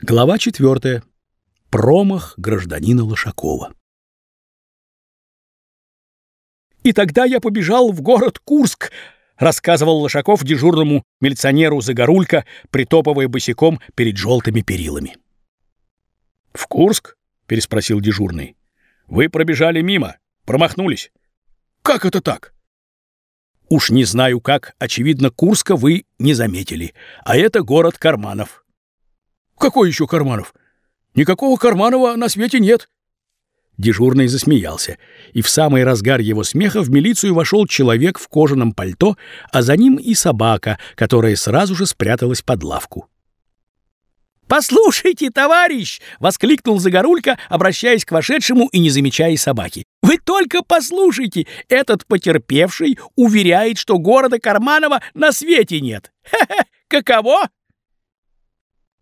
Глава 4. Промах гражданина Лошакова. «И тогда я побежал в город Курск», — рассказывал Лошаков дежурному милиционеру Загорулька, притопывая босиком перед желтыми перилами. «В Курск?» — переспросил дежурный. «Вы пробежали мимо, промахнулись». «Как это так?» «Уж не знаю как, очевидно, Курска вы не заметили, а это город Карманов». Какой еще Карманов? Никакого Карманова на свете нет. Дежурный засмеялся, и в самый разгар его смеха в милицию вошел человек в кожаном пальто, а за ним и собака, которая сразу же спряталась под лавку. «Послушайте, товарищ!» — воскликнул Загорулька, обращаясь к вошедшему и не замечая собаки. «Вы только послушайте! Этот потерпевший уверяет, что города Карманова на свете нет! Ха-ха! Каково?»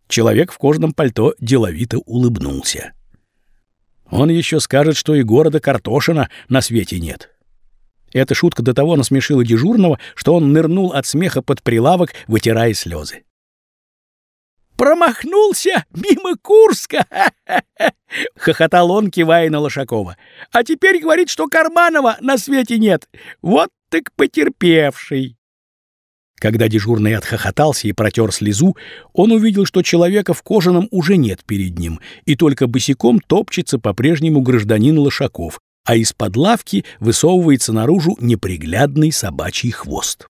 Человек в кожаном пальто деловито улыбнулся. Он еще скажет, что и города Картошина на свете нет. Эта шутка до того насмешила дежурного, что он нырнул от смеха под прилавок, вытирая слезы. «Промахнулся мимо Курска!» — хохотал он, кивая на Лошакова. «А теперь говорит, что Карманова на свете нет. Вот так потерпевший!» Когда дежурный отхохотался и протер слезу, он увидел, что человека в кожаном уже нет перед ним, и только босиком топчется по-прежнему гражданин Лошаков, а из-под лавки высовывается наружу неприглядный собачий хвост.